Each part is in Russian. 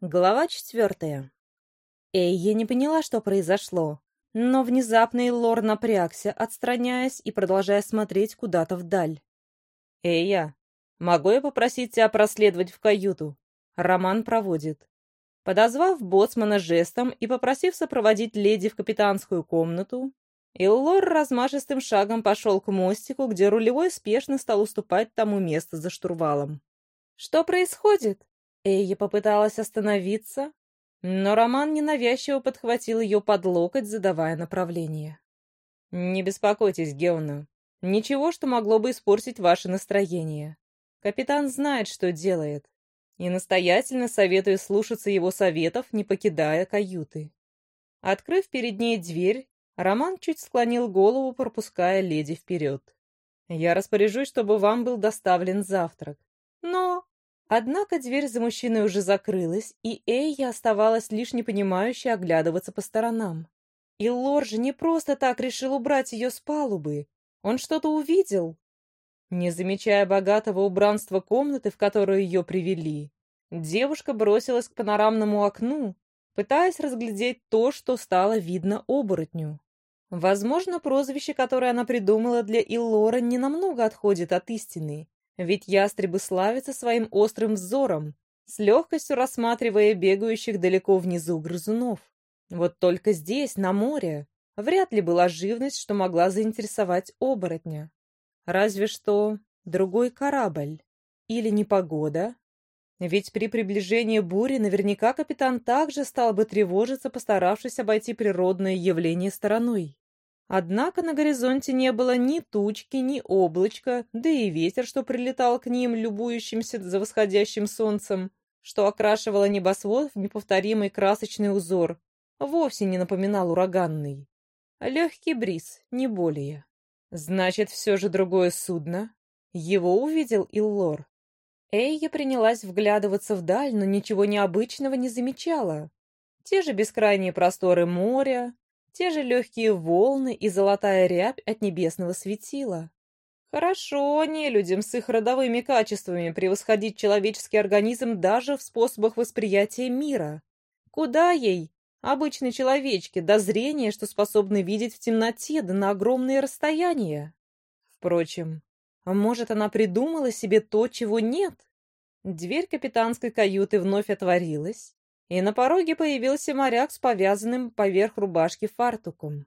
Глава четвертая. Эйя не поняла, что произошло, но внезапно Лор напрягся, отстраняясь и продолжая смотреть куда-то вдаль. «Эйя, могу я попросить тебя проследовать в каюту?» Роман проводит. Подозвав боцмана жестом и попросив сопроводить леди в капитанскую комнату, Иллор размашистым шагом пошел к мостику, где рулевой спешно стал уступать тому место за штурвалом. «Что происходит?» Эйя попыталась остановиться, но Роман ненавязчиво подхватил ее под локоть, задавая направление. «Не беспокойтесь, Геона. Ничего, что могло бы испортить ваше настроение. Капитан знает, что делает, и настоятельно советую слушаться его советов, не покидая каюты». Открыв перед ней дверь, Роман чуть склонил голову, пропуская леди вперед. «Я распоряжусь, чтобы вам был доставлен завтрак. Но Однако дверь за мужчиной уже закрылась, и Эйя оставалась лишь непонимающе оглядываться по сторонам. И же не просто так решил убрать ее с палубы. Он что-то увидел. Не замечая богатого убранства комнаты, в которую ее привели, девушка бросилась к панорамному окну, пытаясь разглядеть то, что стало видно оборотню. Возможно, прозвище, которое она придумала для Иллора, не намного отходит от истины, ведь ястребы славятся своим острым взором, с легкостью рассматривая бегающих далеко внизу грызунов. Вот только здесь, на море, вряд ли была живность, что могла заинтересовать оборотня. Разве что другой корабль. Или непогода. Ведь при приближении бури наверняка капитан также стал бы тревожиться, постаравшись обойти природное явление стороной. Однако на горизонте не было ни тучки, ни облачка, да и ветер, что прилетал к ним, любующимся за восходящим солнцем, что окрашивало небосвод в неповторимый красочный узор, вовсе не напоминал ураганный. Легкий бриз, не более. Значит, все же другое судно. Его увидел Иллор. Эйя принялась вглядываться вдаль, но ничего необычного не замечала. Те же бескрайние просторы моря, те же легкие волны и золотая рябь от небесного светила. Хорошо не людям с их родовыми качествами превосходить человеческий организм даже в способах восприятия мира. Куда ей, обычной человечке, до зрения, что способны видеть в темноте да на огромные расстояния? Впрочем, а может, она придумала себе то, чего нет? Дверь капитанской каюты вновь отворилась, и на пороге появился моряк с повязанным поверх рубашки фартуком.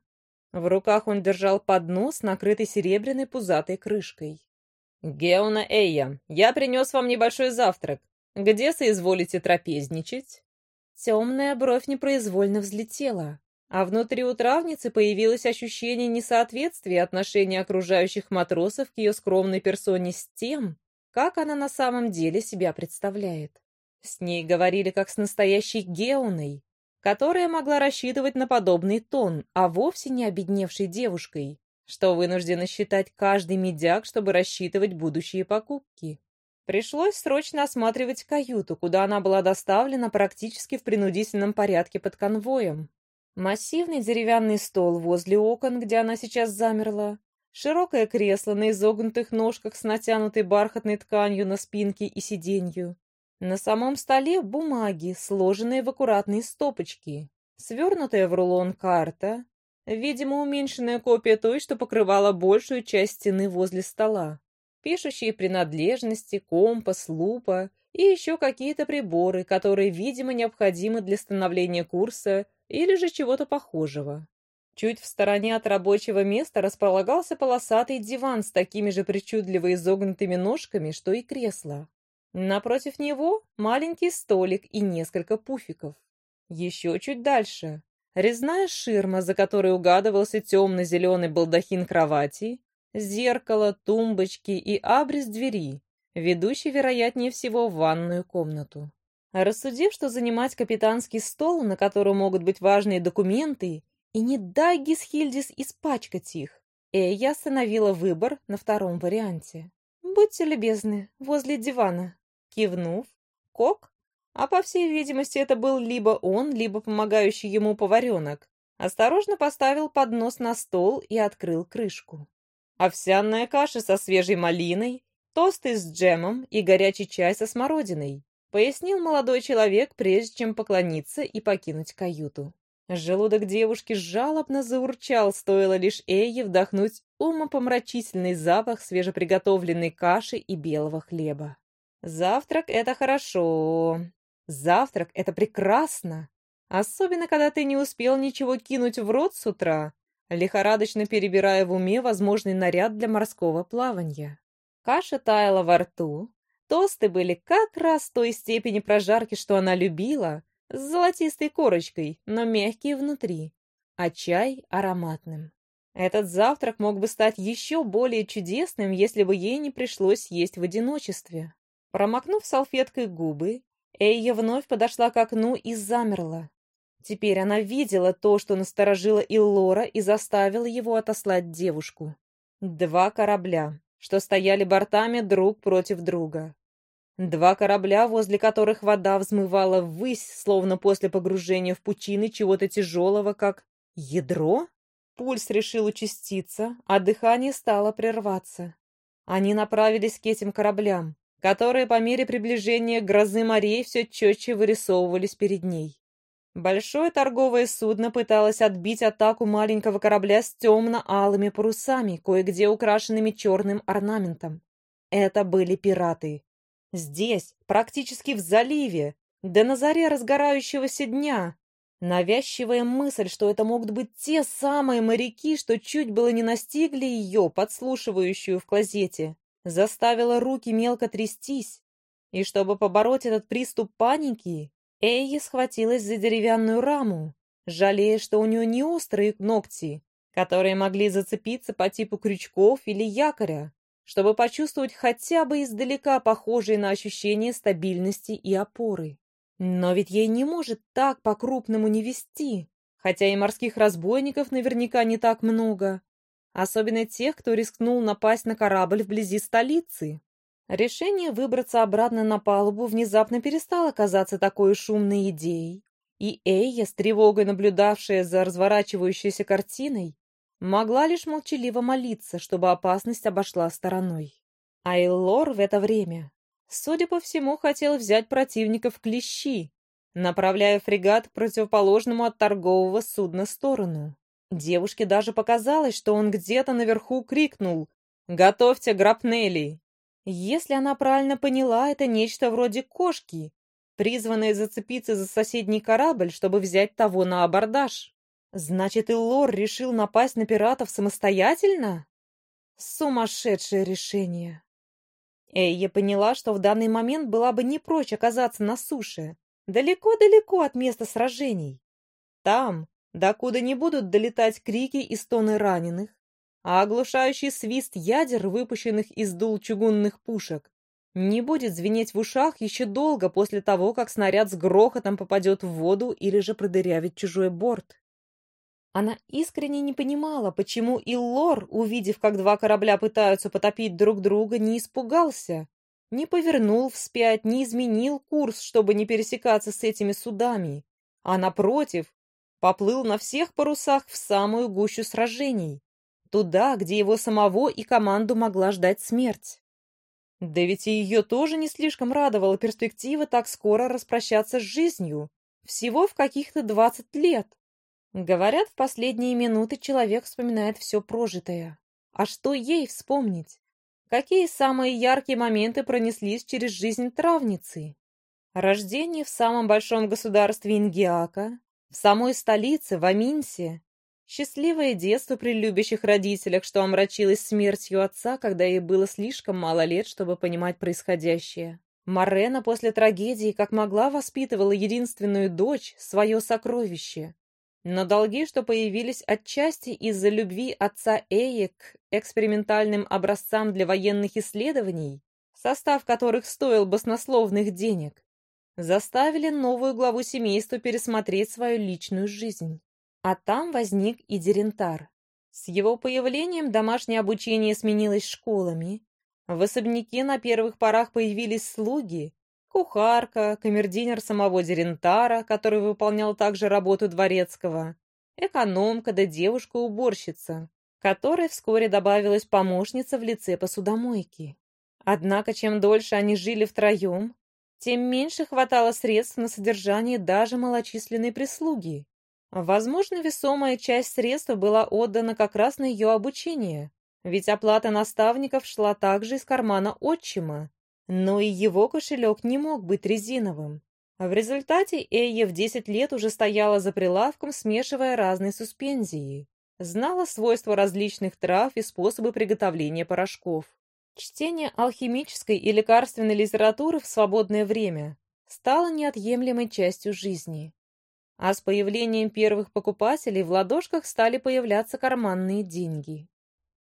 В руках он держал поднос, накрытый серебряной пузатой крышкой. «Геона Эйя, я принес вам небольшой завтрак. Где соизволите трапезничать?» Темная бровь непроизвольно взлетела, а внутри у травницы появилось ощущение несоответствия отношения окружающих матросов к ее скромной персоне с тем, как она на самом деле себя представляет. С ней говорили как с настоящей Геоной, которая могла рассчитывать на подобный тон, а вовсе не обедневшей девушкой, что вынуждена считать каждый медяк, чтобы рассчитывать будущие покупки. Пришлось срочно осматривать каюту, куда она была доставлена практически в принудительном порядке под конвоем. Массивный деревянный стол возле окон, где она сейчас замерла, широкое кресло на изогнутых ножках с натянутой бархатной тканью на спинке и сиденью, на самом столе бумаги, сложенные в аккуратные стопочки, свернутая в рулон карта, видимо, уменьшенная копия той, что покрывала большую часть стены возле стола, пишущие принадлежности, компас, лупа и еще какие-то приборы, которые, видимо, необходимы для становления курса или же чего-то похожего. Чуть в стороне от рабочего места располагался полосатый диван с такими же причудливо изогнутыми ножками, что и кресло. Напротив него маленький столик и несколько пуфиков. Еще чуть дальше резная ширма, за которой угадывался темно-зеленый балдахин кровати, зеркало, тумбочки и абрис двери, ведущий, вероятнее всего, в ванную комнату. Рассудив, что занимать капитанский стол, на котором могут быть важные документы, и не дай Гисхильдис испачкать их, Эйя остановила выбор на втором варианте. «Будьте любезны, возле дивана», Кивнув, Кок, а по всей видимости это был либо он, либо помогающий ему поваренок, осторожно поставил поднос на стол и открыл крышку. Овсяная каша со свежей малиной, тосты с джемом и горячий чай со смородиной. пояснил молодой человек, прежде чем поклониться и покинуть каюту. Желудок девушки жалобно заурчал, стоило лишь Эйе вдохнуть умопомрачительный запах свежеприготовленной каши и белого хлеба. Завтрак — это хорошо. Завтрак — это прекрасно. Особенно, когда ты не успел ничего кинуть в рот с утра, лихорадочно перебирая в уме возможный наряд для морского плавания. Каша таяла во рту, тосты были как раз той степени прожарки, что она любила, с золотистой корочкой, но мягкие внутри, а чай ароматным. Этот завтрак мог бы стать еще более чудесным, если бы ей не пришлось есть в одиночестве. Промокнув салфеткой губы, Эйя вновь подошла к окну и замерла. Теперь она видела то, что насторожило Иллора и заставило его отослать девушку. Два корабля, что стояли бортами друг против друга. Два корабля, возле которых вода взмывала ввысь, словно после погружения в пучины чего-то тяжелого, как ядро. Пульс решил участиться, а дыхание стало прерваться. Они направились к этим кораблям, которые по мере приближения грозы морей все четче вырисовывались перед ней. Большое торговое судно пыталось отбить атаку маленького корабля с темно-алыми парусами, кое-где украшенными черным орнаментом. Это были пираты. Здесь, практически в заливе, да на заре разгорающегося дня. Навязчивая мысль, что это могут быть те самые моряки, что чуть было не настигли ее, подслушивающую в клозете, заставила руки мелко трястись. И чтобы побороть этот приступ паники, Эйя схватилась за деревянную раму, жалея, что у нее не острые ногти, которые могли зацепиться по типу крючков или якоря, чтобы почувствовать хотя бы издалека похожие на ощущение стабильности и опоры. Но ведь ей не может так по-крупному не вести, хотя и морских разбойников наверняка не так много, особенно тех, кто рискнул напасть на корабль вблизи столицы. Решение выбраться обратно на палубу внезапно перестало казаться такой шумной идеей, и Эйя, с тревогой наблюдавшая за разворачивающейся картиной, Могла лишь молчаливо молиться, чтобы опасность обошла стороной. Айлор в это время, судя по всему, хотел взять противника в клещи, направляя фрегат к противоположному от торгового судна сторону. Девушке даже показалось, что он где-то наверху крикнул «Готовьте грапнели!». Если она правильно поняла, это нечто вроде кошки, призванной зацепиться за соседний корабль, чтобы взять того на абордаж. Значит, и Лор решил напасть на пиратов самостоятельно? Сумасшедшее решение. Эйя поняла, что в данный момент была бы не прочь оказаться на суше, далеко-далеко от места сражений. Там, докуда не будут долетать крики и стоны раненых, а оглушающий свист ядер, выпущенных из дул чугунных пушек, не будет звенеть в ушах еще долго после того, как снаряд с грохотом попадет в воду или же продырявит чужой борт. Она искренне не понимала, почему Иллор, увидев, как два корабля пытаются потопить друг друга, не испугался, не повернул вспять, не изменил курс, чтобы не пересекаться с этими судами, а, напротив, поплыл на всех парусах в самую гущу сражений, туда, где его самого и команду могла ждать смерть. Да ведь и ее тоже не слишком радовала перспектива так скоро распрощаться с жизнью, всего в каких-то двадцать лет. Говорят, в последние минуты человек вспоминает все прожитое. А что ей вспомнить? Какие самые яркие моменты пронеслись через жизнь травницы? Рождение в самом большом государстве Ингиака, в самой столице, в Аминсе. Счастливое детство при любящих родителях, что омрачилось смертью отца, когда ей было слишком мало лет, чтобы понимать происходящее. Марена после трагедии, как могла, воспитывала единственную дочь, свое сокровище. Но долги, что появились отчасти из-за любви отца Эи к экспериментальным образцам для военных исследований, состав которых стоил баснословных денег, заставили новую главу семейства пересмотреть свою личную жизнь. А там возник и Дерентар. С его появлением домашнее обучение сменилось школами, в особняке на первых порах появились слуги, кухарка, камердинер самого Дерентара, который выполнял также работу дворецкого, экономка да девушка-уборщица, которой вскоре добавилась помощница в лице посудомойки. Однако, чем дольше они жили втроем, тем меньше хватало средств на содержание даже малочисленной прислуги. Возможно, весомая часть средств была отдана как раз на ее обучение, ведь оплата наставников шла также из кармана отчима, но и его кошелек не мог быть резиновым. В результате Эйя в 10 лет уже стояла за прилавком, смешивая разные суспензии. Знала свойства различных трав и способы приготовления порошков. Чтение алхимической и лекарственной литературы в свободное время стало неотъемлемой частью жизни. А с появлением первых покупателей в ладошках стали появляться карманные деньги.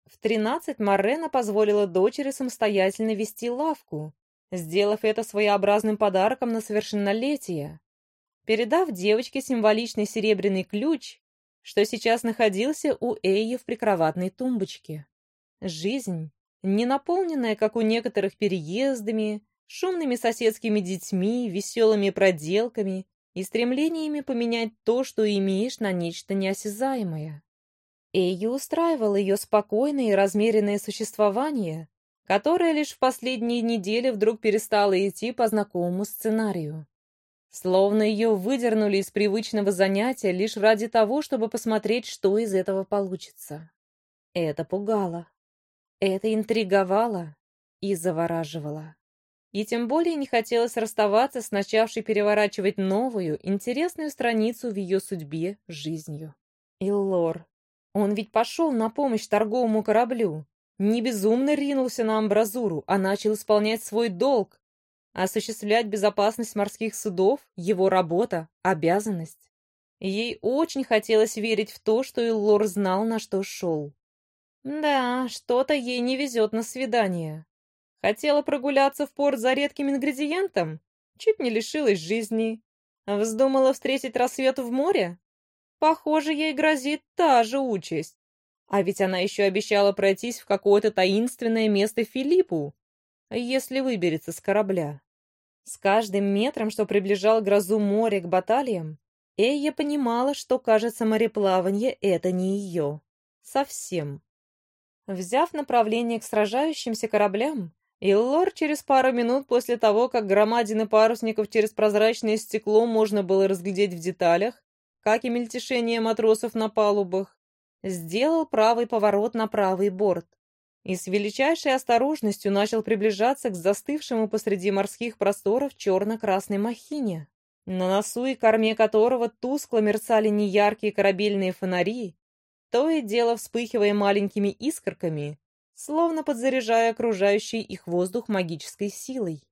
В 13 Морена позволила дочери самостоятельно вести лавку, сделав это своеобразным подарком на совершеннолетие. Передав девочке символичный серебряный ключ, что сейчас находился у Эйи в прикроватной тумбочке. Жизнь, не наполненная, как у некоторых, переездами, шумными соседскими детьми, веселыми проделками и стремлениями поменять то, что имеешь, на нечто неосязаемое. Эйи устраивал ее спокойное и размеренное существование, которое лишь в последние недели вдруг перестало идти по знакомому сценарию. Словно ее выдернули из привычного занятия лишь ради того, чтобы посмотреть, что из этого получится. Это пугало. Это интриговало и завораживало. И тем более не хотелось расставаться с начавшей переворачивать новую, интересную страницу в ее судьбе, жизнью. Иллор. Он ведь пошел на помощь торговому кораблю. Не безумно ринулся на амбразуру, а начал исполнять свой долг, Осуществлять безопасность морских судов — его работа, обязанность. Ей очень хотелось верить в то, что Иллор знал, на что шел. Да, что-то ей не везет на свидание. Хотела прогуляться в порт за редким ингредиентом? Чуть не лишилась жизни. Вздумала встретить рассвет в море? Похоже, ей грозит та же участь. А ведь она еще обещала пройтись в какое-то таинственное место Филиппу, если выберется с корабля. С каждым метром, что приближал грозу моря к баталиям, Эйя понимала, что, кажется, мореплавание — это не ее. Совсем. Взяв направление к сражающимся кораблям, Иллор через пару минут после того, как громадины парусников через прозрачное стекло можно было разглядеть в деталях, как и мельтешение матросов на палубах, сделал правый поворот на правый борт и с величайшей осторожностью начал приближаться к застывшему посреди морских просторов черно-красной махине, на носу и корме которого тускло мерцали неяркие корабельные фонари, то и дело вспыхивая маленькими искорками, словно подзаряжая окружающий их воздух магической силой.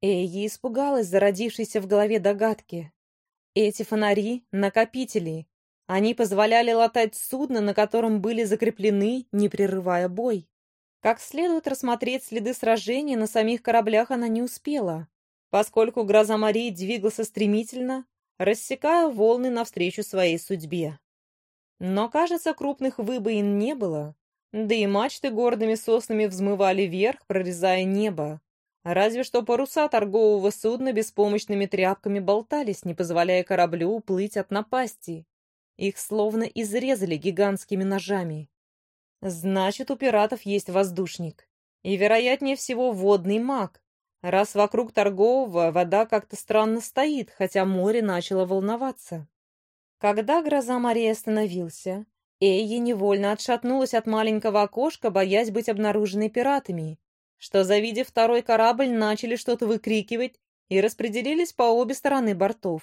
Эйи испугалась зародившейся в голове догадки. Эти фонари — накопители. Они позволяли латать судно, на котором были закреплены, не прерывая бой. Как следует рассмотреть следы сражения на самих кораблях она не успела, поскольку гроза морей двигался стремительно, рассекая волны навстречу своей судьбе. Но, кажется, крупных выбоин не было, да и мачты гордыми соснами взмывали вверх, прорезая небо. Разве что паруса торгового судна беспомощными тряпками болтались, не позволяя кораблю уплыть от напасти. Их словно изрезали гигантскими ножами. Значит, у пиратов есть воздушник. И, вероятнее всего, водный маг, раз вокруг торгового вода как-то странно стоит, хотя море начало волноваться. Когда гроза морей остановился, Эйя невольно отшатнулась от маленького окошка, боясь быть обнаруженной пиратами, что, завидев второй корабль, начали что-то выкрикивать и распределились по обе стороны бортов.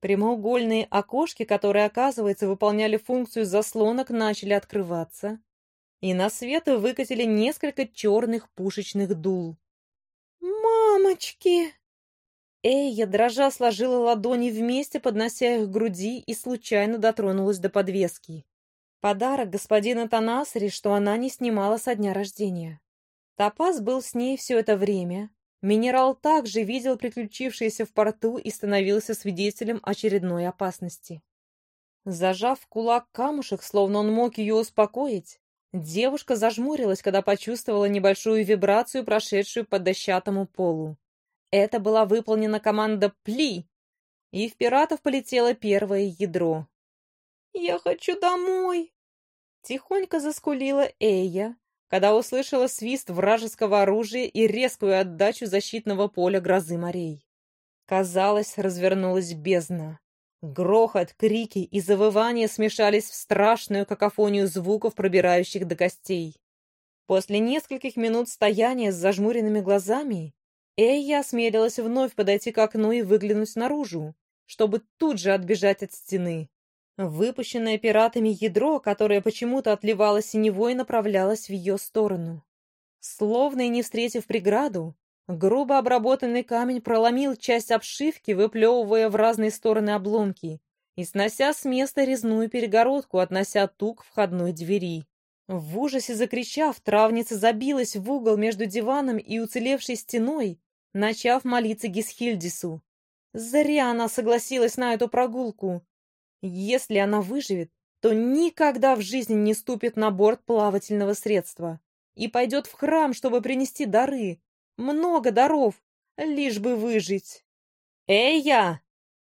Прямоугольные окошки, которые, оказывается, выполняли функцию заслонок, начали открываться, и на свет выкатили несколько черных пушечных дул. «Мамочки!» Эйя, дрожа, сложила ладони вместе, поднося их к груди, и случайно дотронулась до подвески. Подарок господина Танасари, что она не снимала со дня рождения. Топаз был с ней все это время. Минерал также видел приключившееся в порту и становился свидетелем очередной опасности. Зажав кулак камушек, словно он мог ее успокоить, Девушка зажмурилась, когда почувствовала небольшую вибрацию, прошедшую по дощатому полу. Это была выполнена команда «Пли», и в пиратов полетело первое ядро. «Я хочу домой!» Тихонько заскулила Эйя, когда услышала свист вражеского оружия и резкую отдачу защитного поля грозы морей. Казалось, развернулась бездна. Грохот, крики и завывания смешались в страшную какофонию звуков, пробирающих до костей. После нескольких минут стояния с зажмуренными глазами Эйя осмелилась вновь подойти к окну и выглянуть наружу, чтобы тут же отбежать от стены. Выпущенное пиратами ядро, которое почему-то отливало синевой, направлялось в ее сторону. Словно и не встретив преграду, Грубо обработанный камень проломил часть обшивки, выплевывая в разные стороны обломки и снося с места резную перегородку, относя тук входной двери. В ужасе закричав, травница забилась в угол между диваном и уцелевшей стеной, начав молиться Гисхильдису. Зря она согласилась на эту прогулку. Если она выживет, то никогда в жизни не ступит на борт плавательного средства и пойдет в храм, чтобы принести дары, много даров, лишь бы выжить. «Эй, я!»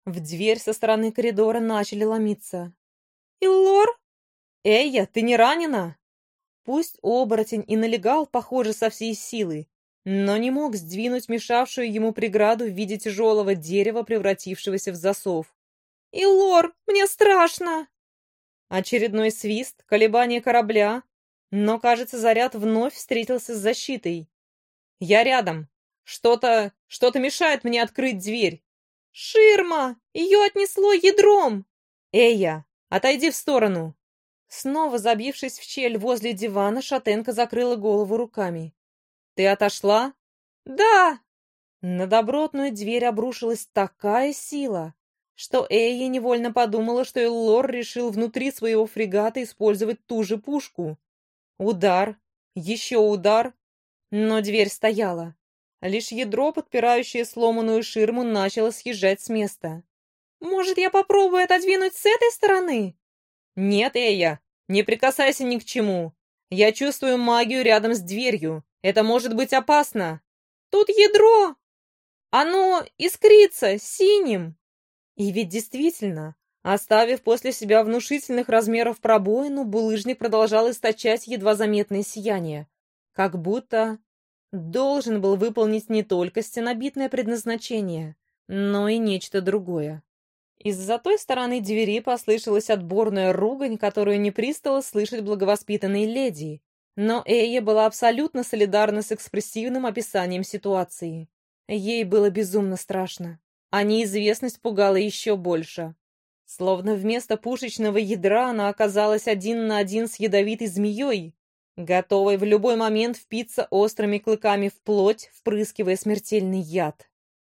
В дверь со стороны коридора начали ломиться. «Иллор?» «Эйя, ты не ранена?» Пусть оборотень и налегал, похоже, со всей силы, но не мог сдвинуть мешавшую ему преграду в виде тяжелого дерева, превратившегося в засов. «Илор, мне страшно!» Очередной свист, колебание корабля, но, кажется, заряд вновь встретился с защитой. Я рядом. Что-то... что-то мешает мне открыть дверь. Ширма! Ее отнесло ядром! Эйя, отойди в сторону. Снова забившись в щель возле дивана, шатенка закрыла голову руками. Ты отошла? Да! На добротную дверь обрушилась такая сила, что Эйя невольно подумала, что Эллор решил внутри своего фрегата использовать ту же пушку. Удар, еще удар, но дверь стояла. Лишь ядро, подпирающее сломанную ширму, начало съезжать с места. «Может, я попробую отодвинуть с этой стороны?» «Нет, Эя, не прикасайся ни к чему. Я чувствую магию рядом с дверью. Это может быть опасно». «Тут ядро! Оно искрится синим!» И ведь действительно, оставив после себя внушительных размеров пробоину, булыжник продолжал источать едва заметное сияние, как будто должен был выполнить не только стенобитное предназначение, но и нечто другое. Из-за той стороны двери послышалась отборная ругань, которую не пристало слышать благовоспитанной леди, но Эя была абсолютно солидарна с экспрессивным описанием ситуации. Ей было безумно страшно, а неизвестность пугала еще больше. Словно вместо пушечного ядра она оказалась один на один с ядовитой змеей, готовой в любой момент впиться острыми клыками в плоть, впрыскивая смертельный яд.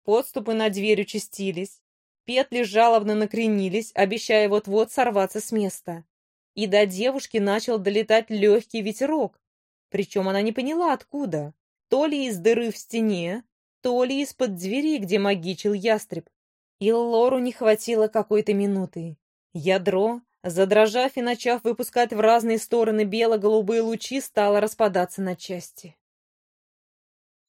Подступы на дверь участились, петли жалобно накренились, обещая вот-вот сорваться с места. И до девушки начал долетать легкий ветерок, причем она не поняла откуда, то ли из дыры в стене, то ли из-под двери, где магичил ястреб. И Лору не хватило какой-то минуты. Ядро, Задрожав и начав выпускать в разные стороны бело-голубые лучи, стала распадаться на части.